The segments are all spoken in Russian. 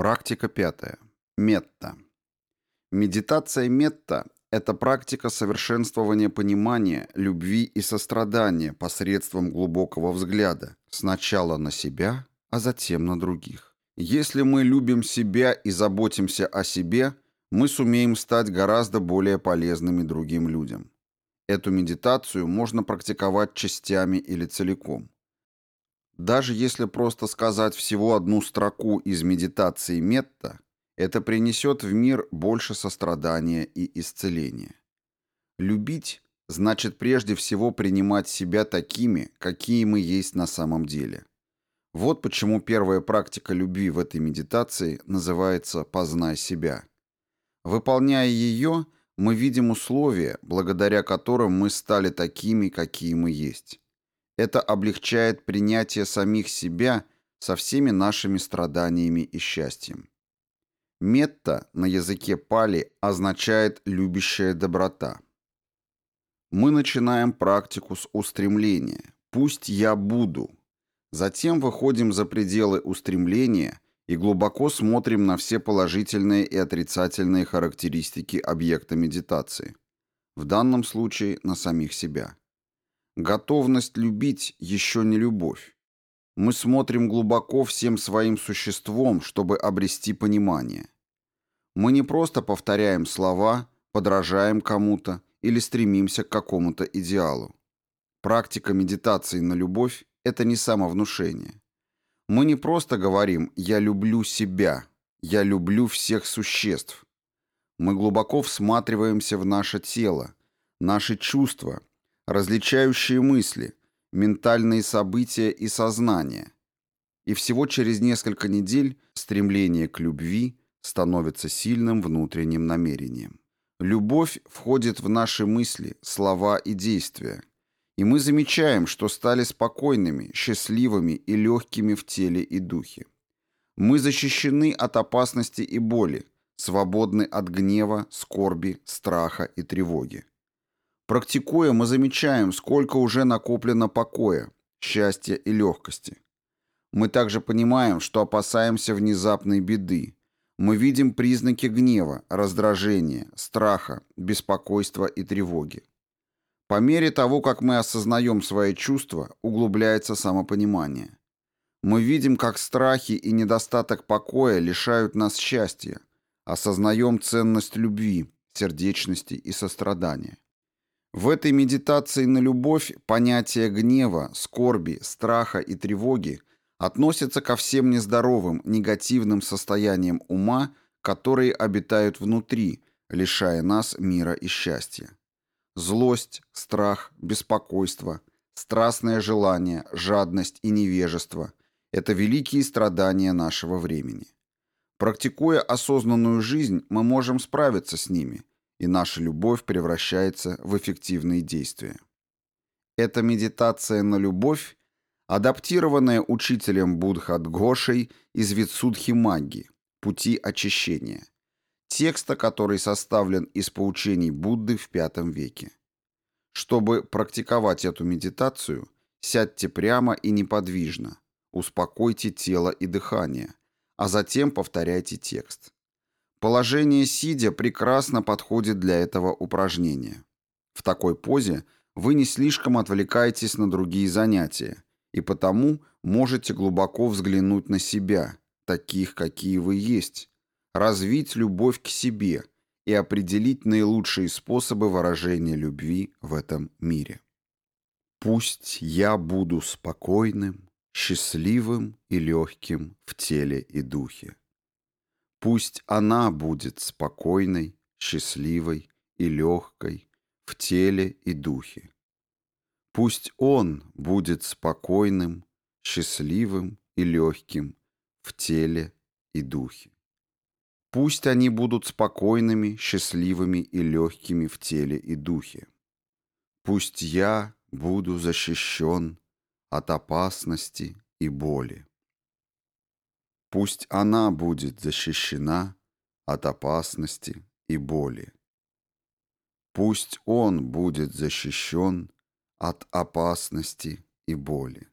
Практика пятая. Метта. Медитация метта – это практика совершенствования понимания, любви и сострадания посредством глубокого взгляда, сначала на себя, а затем на других. Если мы любим себя и заботимся о себе, мы сумеем стать гораздо более полезными другим людям. Эту медитацию можно практиковать частями или целиком. Даже если просто сказать всего одну строку из медитации Метта, это принесет в мир больше сострадания и исцеления. Любить значит прежде всего принимать себя такими, какие мы есть на самом деле. Вот почему первая практика любви в этой медитации называется «познай себя». Выполняя ее, мы видим условия, благодаря которым мы стали такими, какие мы есть. Это облегчает принятие самих себя со всеми нашими страданиями и счастьем. Метта на языке пали означает «любящая доброта». Мы начинаем практику с устремления «пусть я буду». Затем выходим за пределы устремления и глубоко смотрим на все положительные и отрицательные характеристики объекта медитации. В данном случае на самих себя. Готовность любить еще не любовь. Мы смотрим глубоко всем своим существом, чтобы обрести понимание. Мы не просто повторяем слова, подражаем кому-то или стремимся к какому-то идеалу. Практика медитации на любовь – это не самовнушение. Мы не просто говорим «я люблю себя», «я люблю всех существ». Мы глубоко всматриваемся в наше тело, наши чувства, различающие мысли, ментальные события и сознание. И всего через несколько недель стремление к любви становится сильным внутренним намерением. Любовь входит в наши мысли, слова и действия, и мы замечаем, что стали спокойными, счастливыми и легкими в теле и духе. Мы защищены от опасности и боли, свободны от гнева, скорби, страха и тревоги. Практикуя, мы замечаем, сколько уже накоплено покоя, счастья и легкости. Мы также понимаем, что опасаемся внезапной беды. Мы видим признаки гнева, раздражения, страха, беспокойства и тревоги. По мере того, как мы осознаем свои чувства, углубляется самопонимание. Мы видим, как страхи и недостаток покоя лишают нас счастья, осознаем ценность любви, сердечности и сострадания. В этой медитации на любовь понятие гнева, скорби, страха и тревоги относятся ко всем нездоровым, негативным состояниям ума, которые обитают внутри, лишая нас мира и счастья. Злость, страх, беспокойство, страстное желание, жадность и невежество – это великие страдания нашего времени. Практикуя осознанную жизнь, мы можем справиться с ними – и наша любовь превращается в эффективные действия. Эта медитация на любовь, адаптированная учителем Будхадгошей из Витсудхи Магги «Пути очищения», текста, который составлен из поучений Будды в V веке. Чтобы практиковать эту медитацию, сядьте прямо и неподвижно, успокойте тело и дыхание, а затем повторяйте текст. Положение сидя прекрасно подходит для этого упражнения. В такой позе вы не слишком отвлекаетесь на другие занятия, и потому можете глубоко взглянуть на себя, таких, какие вы есть, развить любовь к себе и определить наилучшие способы выражения любви в этом мире. Пусть я буду спокойным, счастливым и легким в теле и духе. Пусть она будет спокойной, счастливой и легкой в теле и духе. Пусть он будет спокойным, счастливым и легким в теле и духе. Пусть они будут спокойными, счастливыми и легкими в теле и духе. Пусть я буду защищен от опасности и боли. Пусть она будет защищена от опасности и боли. Пусть он будет защищен от опасности и боли.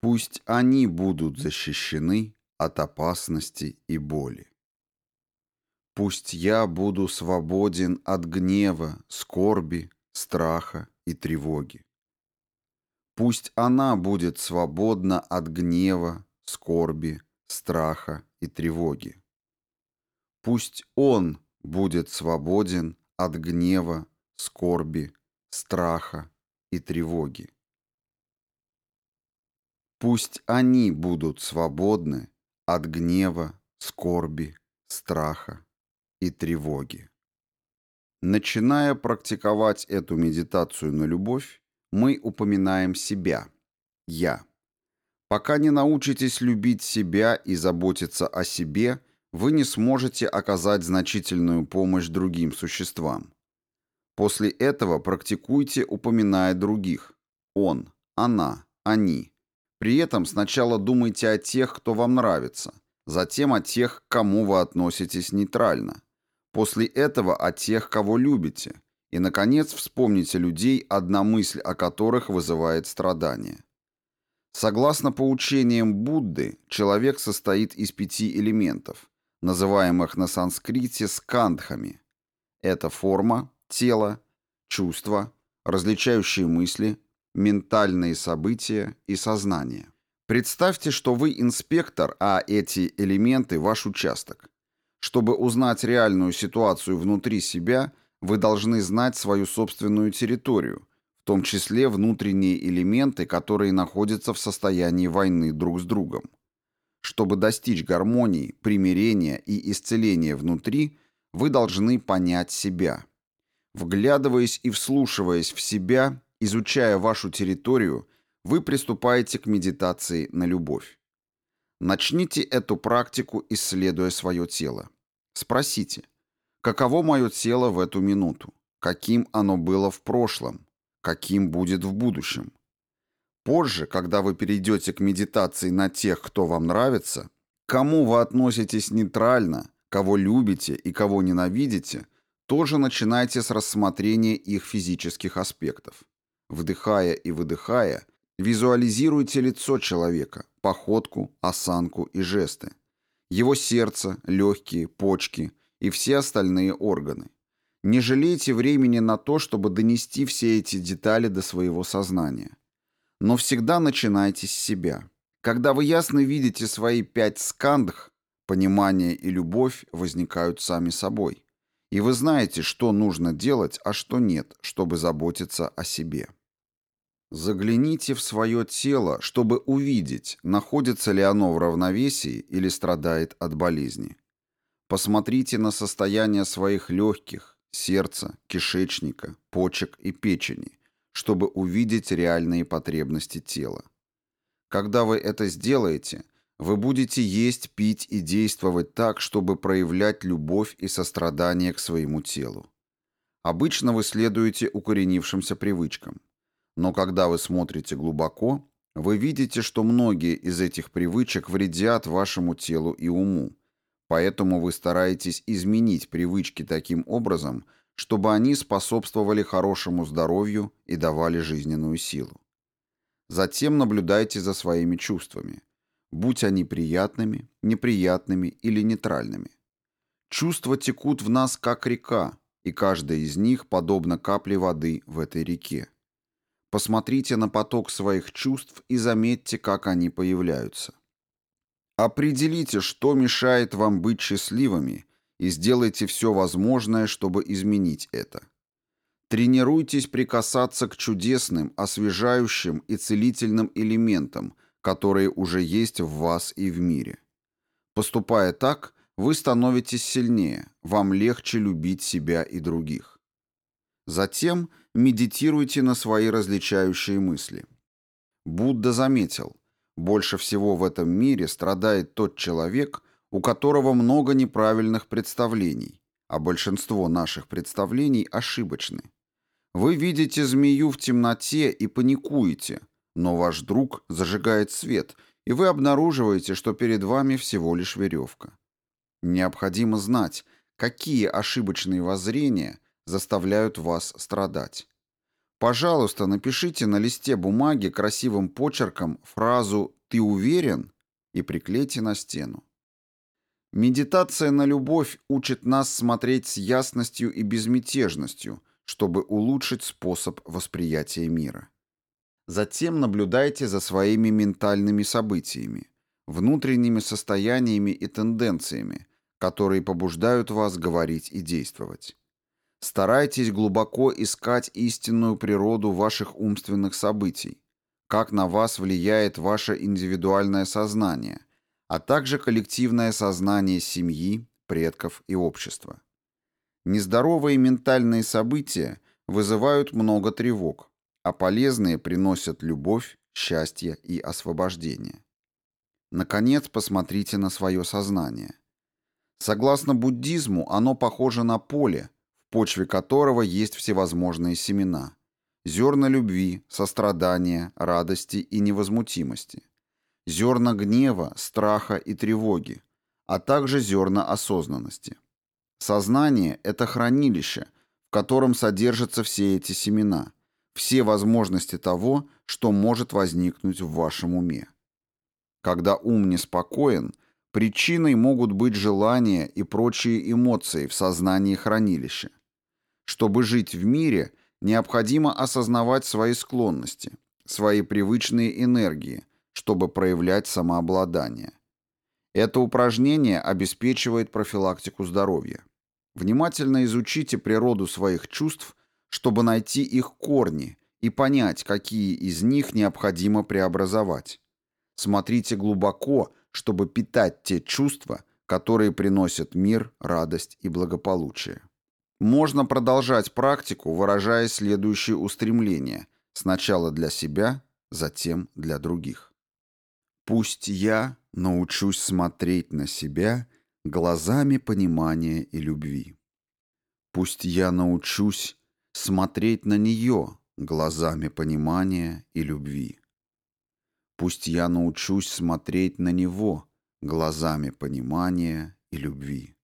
Пусть они будут защищены от опасности и боли. Пусть я буду свободен от гнева, скорби, страха и тревоги. Пусть она будет свободна от гнева, скорби, страха и тревоги. Пусть он будет свободен от гнева, скорби, страха и тревоги. Пусть они будут свободны от гнева, скорби, страха и тревоги. Начиная практиковать эту медитацию на любовь, мы упоминаем себя, «я». Пока не научитесь любить себя и заботиться о себе, вы не сможете оказать значительную помощь другим существам. После этого практикуйте, упоминая других. Он, она, они. При этом сначала думайте о тех, кто вам нравится, затем о тех, к кому вы относитесь нейтрально. После этого о тех, кого любите. И, наконец, вспомните людей, одна мысль о которых вызывает страдания. Согласно поучениям Будды, человек состоит из пяти элементов, называемых на санскрите скандхами. Это форма, тело, чувства, различающие мысли, ментальные события и сознание. Представьте, что вы инспектор, а эти элементы – ваш участок. Чтобы узнать реальную ситуацию внутри себя, вы должны знать свою собственную территорию, в том числе внутренние элементы, которые находятся в состоянии войны друг с другом. Чтобы достичь гармонии, примирения и исцеления внутри, вы должны понять себя. Вглядываясь и вслушиваясь в себя, изучая вашу территорию, вы приступаете к медитации на любовь. Начните эту практику, исследуя свое тело. Спросите, каково мое тело в эту минуту? Каким оно было в прошлом? Каким будет в будущем? Позже, когда вы перейдете к медитации на тех, кто вам нравится, кому вы относитесь нейтрально, кого любите и кого ненавидите, тоже начинайте с рассмотрения их физических аспектов. Вдыхая и выдыхая, визуализируйте лицо человека, походку, осанку и жесты его сердце, легкие, почки и все остальные органы. Не жалейте времени на то, чтобы донести все эти детали до своего сознания. Но всегда начинайте с себя. Когда вы ясно видите свои пять скандх, понимание и любовь возникают сами собой. И вы знаете, что нужно делать, а что нет, чтобы заботиться о себе. Загляните в свое тело, чтобы увидеть, находится ли оно в равновесии или страдает от болезни. Посмотрите на состояние своих легких, сердца, кишечника, почек и печени, чтобы увидеть реальные потребности тела. Когда вы это сделаете, вы будете есть, пить и действовать так, чтобы проявлять любовь и сострадание к своему телу. Обычно вы следуете укоренившимся привычкам. Но когда вы смотрите глубоко, вы видите, что многие из этих привычек вредят вашему телу и уму. Поэтому вы стараетесь изменить привычки таким образом, чтобы они способствовали хорошему здоровью и давали жизненную силу. Затем наблюдайте за своими чувствами, будь они приятными, неприятными или нейтральными. Чувства текут в нас как река, и каждая из них подобна капле воды в этой реке. Посмотрите на поток своих чувств и заметьте, как они появляются. Определите, что мешает вам быть счастливыми, и сделайте все возможное, чтобы изменить это. Тренируйтесь прикасаться к чудесным, освежающим и целительным элементам, которые уже есть в вас и в мире. Поступая так, вы становитесь сильнее, вам легче любить себя и других. Затем – медитируйте на свои различающие мысли. Будда заметил, больше всего в этом мире страдает тот человек, у которого много неправильных представлений, а большинство наших представлений ошибочны. Вы видите змею в темноте и паникуете, но ваш друг зажигает свет, и вы обнаруживаете, что перед вами всего лишь веревка. Необходимо знать, какие ошибочные воззрения заставляют вас страдать. Пожалуйста, напишите на листе бумаги красивым почерком фразу «Ты уверен?» и приклейте на стену. Медитация на любовь учит нас смотреть с ясностью и безмятежностью, чтобы улучшить способ восприятия мира. Затем наблюдайте за своими ментальными событиями, внутренними состояниями и тенденциями, которые побуждают вас говорить и действовать. Старайтесь глубоко искать истинную природу ваших умственных событий, как на вас влияет ваше индивидуальное сознание, а также коллективное сознание семьи, предков и общества. Нездоровые ментальные события вызывают много тревог, а полезные приносят любовь, счастье и освобождение. Наконец, посмотрите на свое сознание. Согласно буддизму, оно похоже на поле, почве которого есть всевозможные семена. Зерна любви, сострадания, радости и невозмутимости. Зерна гнева, страха и тревоги, а также зерна осознанности. Сознание – это хранилище, в котором содержатся все эти семена, все возможности того, что может возникнуть в вашем уме. Когда ум неспокоен, причиной могут быть желания и прочие эмоции в сознании хранилища. Чтобы жить в мире, необходимо осознавать свои склонности, свои привычные энергии, чтобы проявлять самообладание. Это упражнение обеспечивает профилактику здоровья. Внимательно изучите природу своих чувств, чтобы найти их корни и понять, какие из них необходимо преобразовать. Смотрите глубоко, чтобы питать те чувства, которые приносят мир, радость и благополучие. Можно продолжать практику, выражая следующие устремления, сначала для себя, затем для других. Пусть я научусь смотреть на себя глазами понимания и любви. Пусть я научусь смотреть на нее глазами понимания и любви. Пусть я научусь смотреть на него глазами понимания и любви.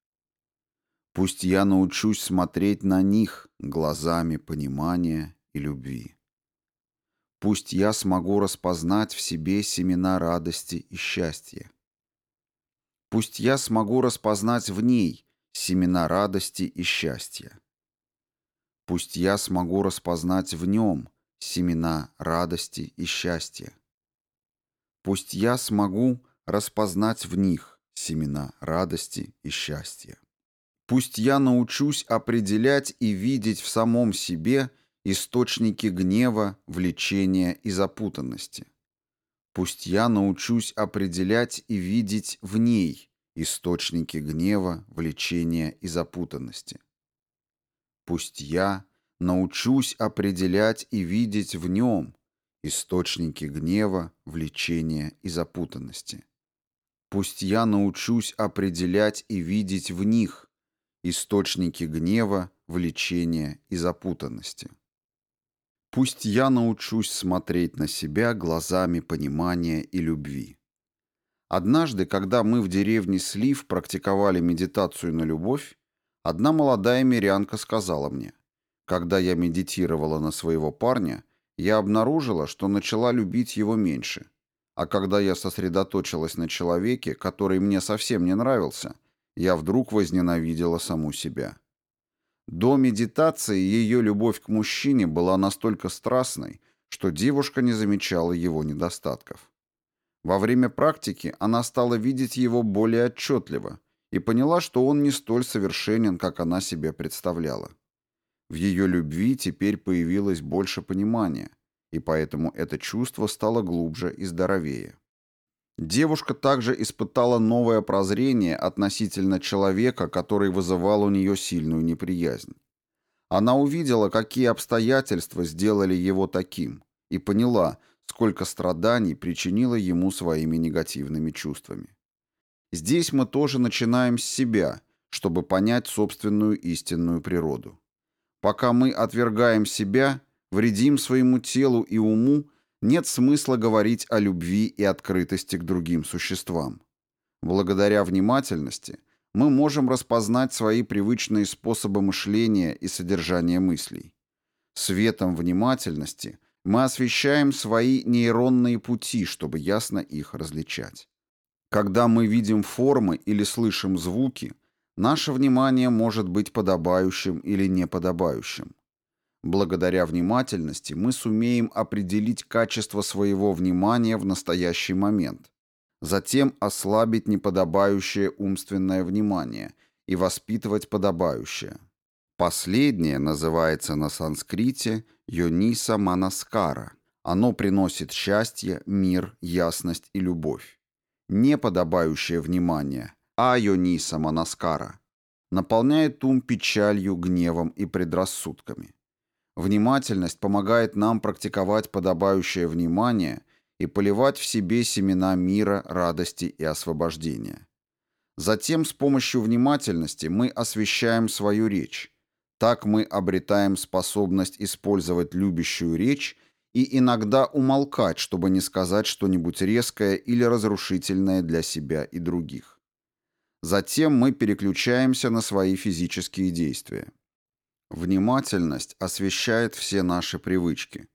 Пусть я научусь смотреть на них глазами понимания и любви. Пусть я смогу распознать в себе семена радости и счастья. Пусть я смогу распознать в ней семена радости и счастья. Пусть я смогу распознать в нем семена радости и счастья. Пусть я смогу распознать в них семена радости и счастья. Пусть я научусь определять и видеть в самом себе источники гнева, влечения и запутанности. Пусть я научусь определять и видеть в ней источники гнева, влечения и запутанности. Пусть я научусь определять и видеть в нем источники гнева, влечения и запутанности. Пусть я научусь определять и видеть в них источники гнева, влечения и запутанности. Пусть я научусь смотреть на себя глазами понимания и любви. Однажды, когда мы в деревне Слив практиковали медитацию на любовь, одна молодая мирянка сказала мне, когда я медитировала на своего парня, я обнаружила, что начала любить его меньше, а когда я сосредоточилась на человеке, который мне совсем не нравился, я вдруг возненавидела саму себя. До медитации ее любовь к мужчине была настолько страстной, что девушка не замечала его недостатков. Во время практики она стала видеть его более отчетливо и поняла, что он не столь совершенен, как она себе представляла. В ее любви теперь появилось больше понимания, и поэтому это чувство стало глубже и здоровее. Девушка также испытала новое прозрение относительно человека, который вызывал у нее сильную неприязнь. Она увидела, какие обстоятельства сделали его таким, и поняла, сколько страданий причинила ему своими негативными чувствами. Здесь мы тоже начинаем с себя, чтобы понять собственную истинную природу. Пока мы отвергаем себя, вредим своему телу и уму, нет смысла говорить о любви и открытости к другим существам. Благодаря внимательности мы можем распознать свои привычные способы мышления и содержания мыслей. Светом внимательности мы освещаем свои нейронные пути, чтобы ясно их различать. Когда мы видим формы или слышим звуки, наше внимание может быть подобающим или неподобающим. Благодаря внимательности мы сумеем определить качество своего внимания в настоящий момент, затем ослабить неподобающее умственное внимание и воспитывать подобающее. Последнее называется на санскрите «йониса манаскара». Оно приносит счастье, мир, ясность и любовь. Неподобающее внимание «айониса манаскара» наполняет ум печалью, гневом и предрассудками. Внимательность помогает нам практиковать подобающее внимание и поливать в себе семена мира, радости и освобождения. Затем с помощью внимательности мы освещаем свою речь. Так мы обретаем способность использовать любящую речь и иногда умолкать, чтобы не сказать что-нибудь резкое или разрушительное для себя и других. Затем мы переключаемся на свои физические действия. Внимательность освещает все наши привычки.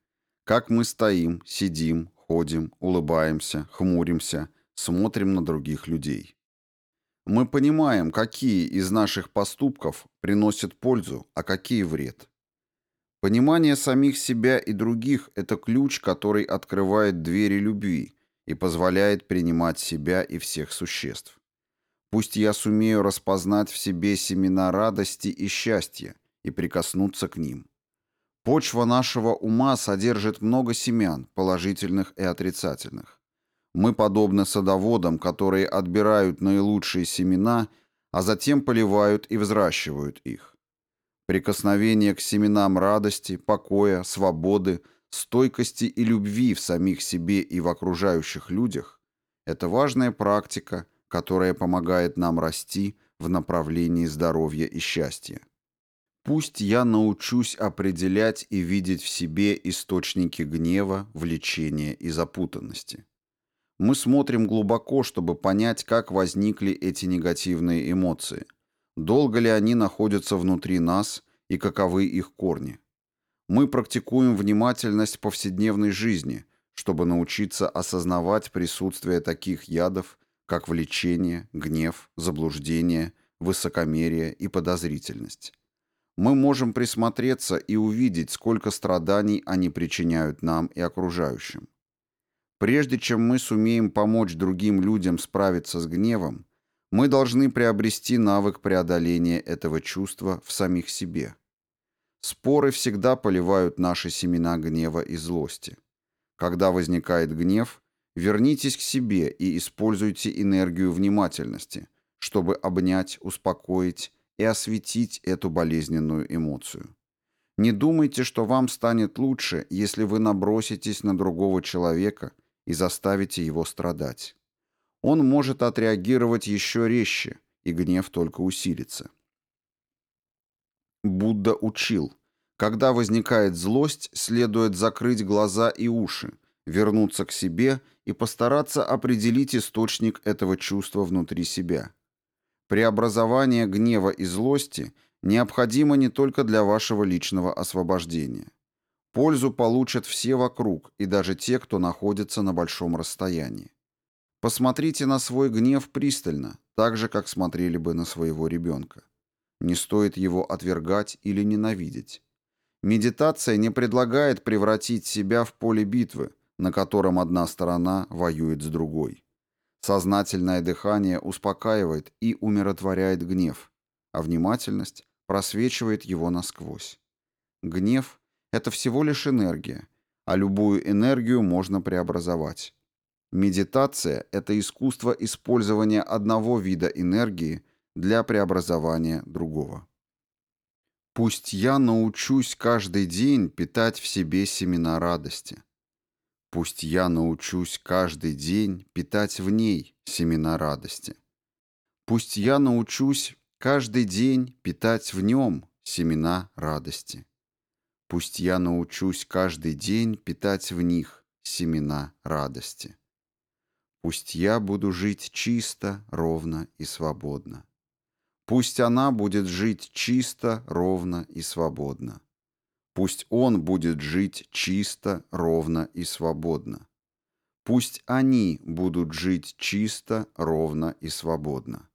Как мы стоим, сидим, ходим, улыбаемся, хмуримся, смотрим на других людей. Мы понимаем, какие из наших поступков приносят пользу, а какие вред. Понимание самих себя и других – это ключ, который открывает двери любви и позволяет принимать себя и всех существ. Пусть я сумею распознать в себе семена радости и счастья – и прикоснуться к ним. Почва нашего ума содержит много семян, положительных и отрицательных. Мы подобны садоводам, которые отбирают наилучшие семена, а затем поливают и взращивают их. Прикосновение к семенам радости, покоя, свободы, стойкости и любви в самих себе и в окружающих людях – это важная практика, которая помогает нам расти в направлении здоровья и счастья. Пусть я научусь определять и видеть в себе источники гнева, влечения и запутанности. Мы смотрим глубоко, чтобы понять, как возникли эти негативные эмоции, долго ли они находятся внутри нас и каковы их корни. Мы практикуем внимательность в повседневной жизни, чтобы научиться осознавать присутствие таких ядов, как влечение, гнев, заблуждение, высокомерие и подозрительность мы можем присмотреться и увидеть, сколько страданий они причиняют нам и окружающим. Прежде чем мы сумеем помочь другим людям справиться с гневом, мы должны приобрести навык преодоления этого чувства в самих себе. Споры всегда поливают наши семена гнева и злости. Когда возникает гнев, вернитесь к себе и используйте энергию внимательности, чтобы обнять, успокоить и осветить эту болезненную эмоцию. Не думайте, что вам станет лучше, если вы наброситесь на другого человека и заставите его страдать. Он может отреагировать еще резче, и гнев только усилится. Будда учил, когда возникает злость, следует закрыть глаза и уши, вернуться к себе и постараться определить источник этого чувства внутри себя. Преобразование гнева и злости необходимо не только для вашего личного освобождения. Пользу получат все вокруг, и даже те, кто находится на большом расстоянии. Посмотрите на свой гнев пристально, так же, как смотрели бы на своего ребенка. Не стоит его отвергать или ненавидеть. Медитация не предлагает превратить себя в поле битвы, на котором одна сторона воюет с другой. Сознательное дыхание успокаивает и умиротворяет гнев, а внимательность просвечивает его насквозь. Гнев – это всего лишь энергия, а любую энергию можно преобразовать. Медитация – это искусство использования одного вида энергии для преобразования другого. Пусть я научусь каждый день питать в себе семена радости. Пусть я научусь каждый день питать в ней семена радости. Пусть я научусь каждый день питать в нем семена радости. Пусть я научусь каждый день питать в них семена радости. Пусть я буду жить чисто, ровно и свободно. Пусть она будет жить чисто, ровно и свободно. Пусть он будет жить чисто, ровно и свободно. Пусть они будут жить чисто, ровно и свободно.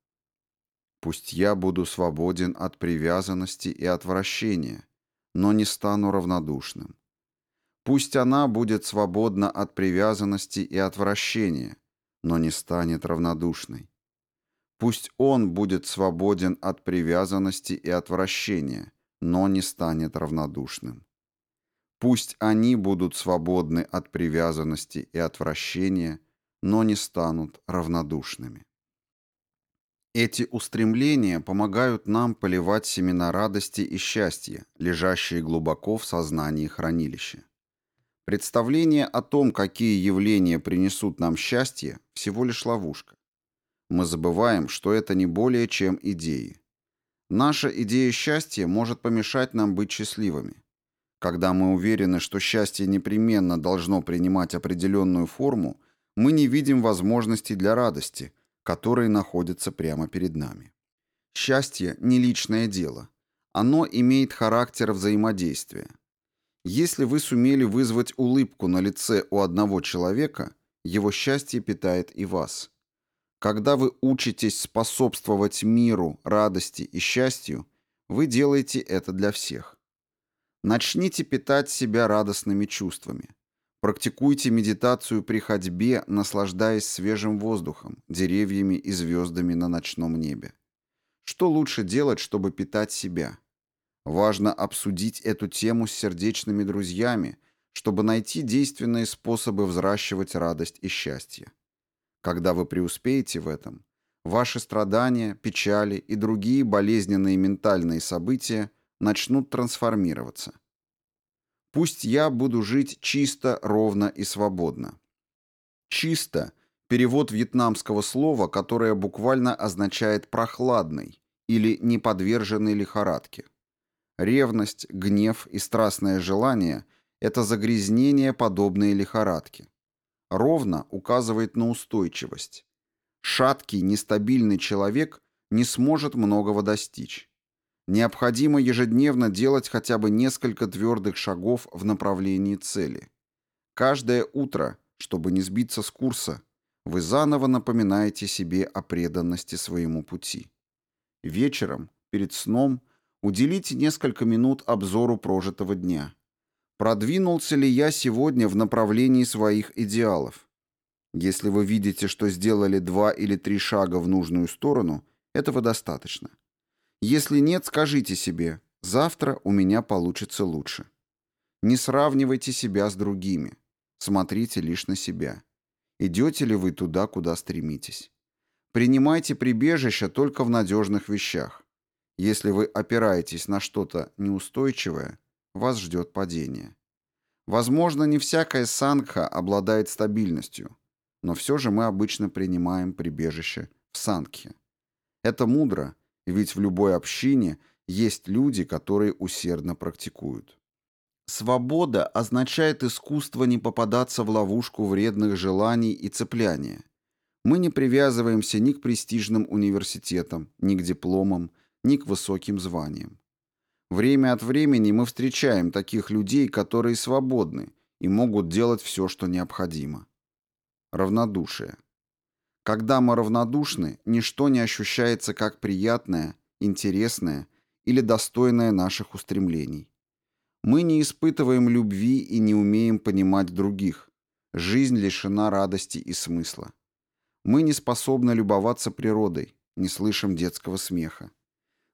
Пусть я буду свободен от привязанности и отвращения, но не стану равнодушным. Пусть она будет свободна от привязанности и отвращения, но не станет равнодушной. Пусть он будет свободен от привязанности и отвращения, но не станет равнодушным. Пусть они будут свободны от привязанности и отвращения, но не станут равнодушными. Эти устремления помогают нам поливать семена радости и счастья, лежащие глубоко в сознании хранилища. Представление о том, какие явления принесут нам счастье, всего лишь ловушка. Мы забываем, что это не более чем идеи. Наша идея счастья может помешать нам быть счастливыми. Когда мы уверены, что счастье непременно должно принимать определенную форму, мы не видим возможностей для радости, которые находятся прямо перед нами. Счастье – не личное дело. Оно имеет характер взаимодействия. Если вы сумели вызвать улыбку на лице у одного человека, его счастье питает и вас. Когда вы учитесь способствовать миру, радости и счастью, вы делаете это для всех. Начните питать себя радостными чувствами. Практикуйте медитацию при ходьбе, наслаждаясь свежим воздухом, деревьями и звездами на ночном небе. Что лучше делать, чтобы питать себя? Важно обсудить эту тему с сердечными друзьями, чтобы найти действенные способы взращивать радость и счастье. Когда вы преуспеете в этом, ваши страдания, печали и другие болезненные ментальные события – начнут трансформироваться. Пусть я буду жить чисто, ровно и свободно. Чисто – перевод вьетнамского слова, которое буквально означает «прохладный» или «неподверженный лихорадке». Ревность, гнев и страстное желание – это загрязнения, подобные лихорадке. Ровно указывает на устойчивость. Шаткий, нестабильный человек не сможет многого достичь. Необходимо ежедневно делать хотя бы несколько твердых шагов в направлении цели. Каждое утро, чтобы не сбиться с курса, вы заново напоминаете себе о преданности своему пути. Вечером, перед сном, уделите несколько минут обзору прожитого дня. Продвинулся ли я сегодня в направлении своих идеалов? Если вы видите, что сделали два или три шага в нужную сторону, этого достаточно. Если нет, скажите себе, завтра у меня получится лучше. Не сравнивайте себя с другими. Смотрите лишь на себя. Идете ли вы туда, куда стремитесь? Принимайте прибежище только в надежных вещах. Если вы опираетесь на что-то неустойчивое, вас ждет падение. Возможно, не всякая сангха обладает стабильностью, но все же мы обычно принимаем прибежище в сангхе. Это мудро, ведь в любой общине есть люди, которые усердно практикуют. Свобода означает искусство не попадаться в ловушку вредных желаний и цепляния. Мы не привязываемся ни к престижным университетам, ни к дипломам, ни к высоким званиям. Время от времени мы встречаем таких людей, которые свободны и могут делать все, что необходимо. Равнодушие. Когда мы равнодушны, ничто не ощущается как приятное, интересное или достойное наших устремлений. Мы не испытываем любви и не умеем понимать других. Жизнь лишена радости и смысла. Мы не способны любоваться природой, не слышим детского смеха.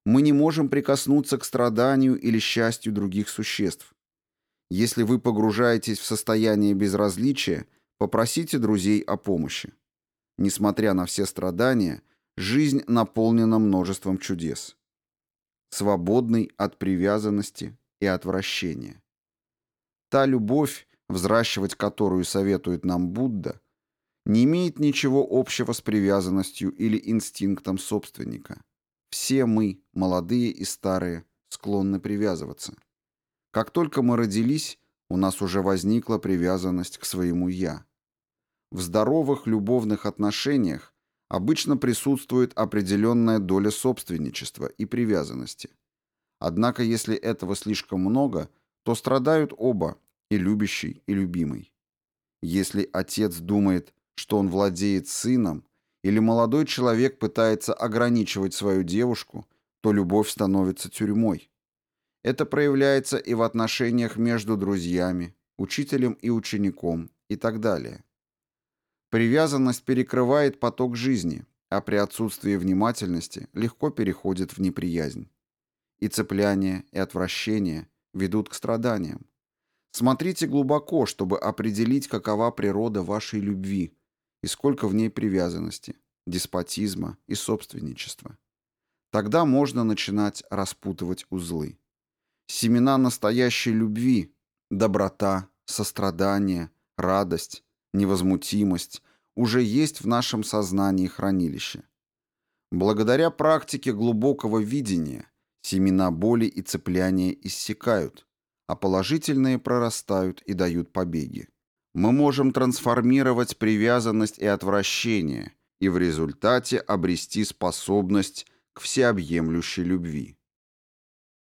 Мы не можем прикоснуться к страданию или счастью других существ. Если вы погружаетесь в состояние безразличия, попросите друзей о помощи. Несмотря на все страдания, жизнь наполнена множеством чудес. Свободный от привязанности и отвращения. Та любовь, взращивать которую советует нам Будда, не имеет ничего общего с привязанностью или инстинктом собственника. Все мы, молодые и старые, склонны привязываться. Как только мы родились, у нас уже возникла привязанность к своему «я». В здоровых любовных отношениях обычно присутствует определенная доля собственничества и привязанности. Однако если этого слишком много, то страдают оба, и любящий, и любимый. Если отец думает, что он владеет сыном, или молодой человек пытается ограничивать свою девушку, то любовь становится тюрьмой. Это проявляется и в отношениях между друзьями, учителем и учеником и так далее. Привязанность перекрывает поток жизни, а при отсутствии внимательности легко переходит в неприязнь. И цепляние, и отвращение ведут к страданиям. Смотрите глубоко, чтобы определить, какова природа вашей любви и сколько в ней привязанности, деспотизма и собственничества. Тогда можно начинать распутывать узлы. Семена настоящей любви, доброта, сострадание, радость, невозмутимость уже есть в нашем сознании хранилище. Благодаря практике глубокого видения семена боли и цепляния иссякают, а положительные прорастают и дают побеги. Мы можем трансформировать привязанность и отвращение и в результате обрести способность к всеобъемлющей любви.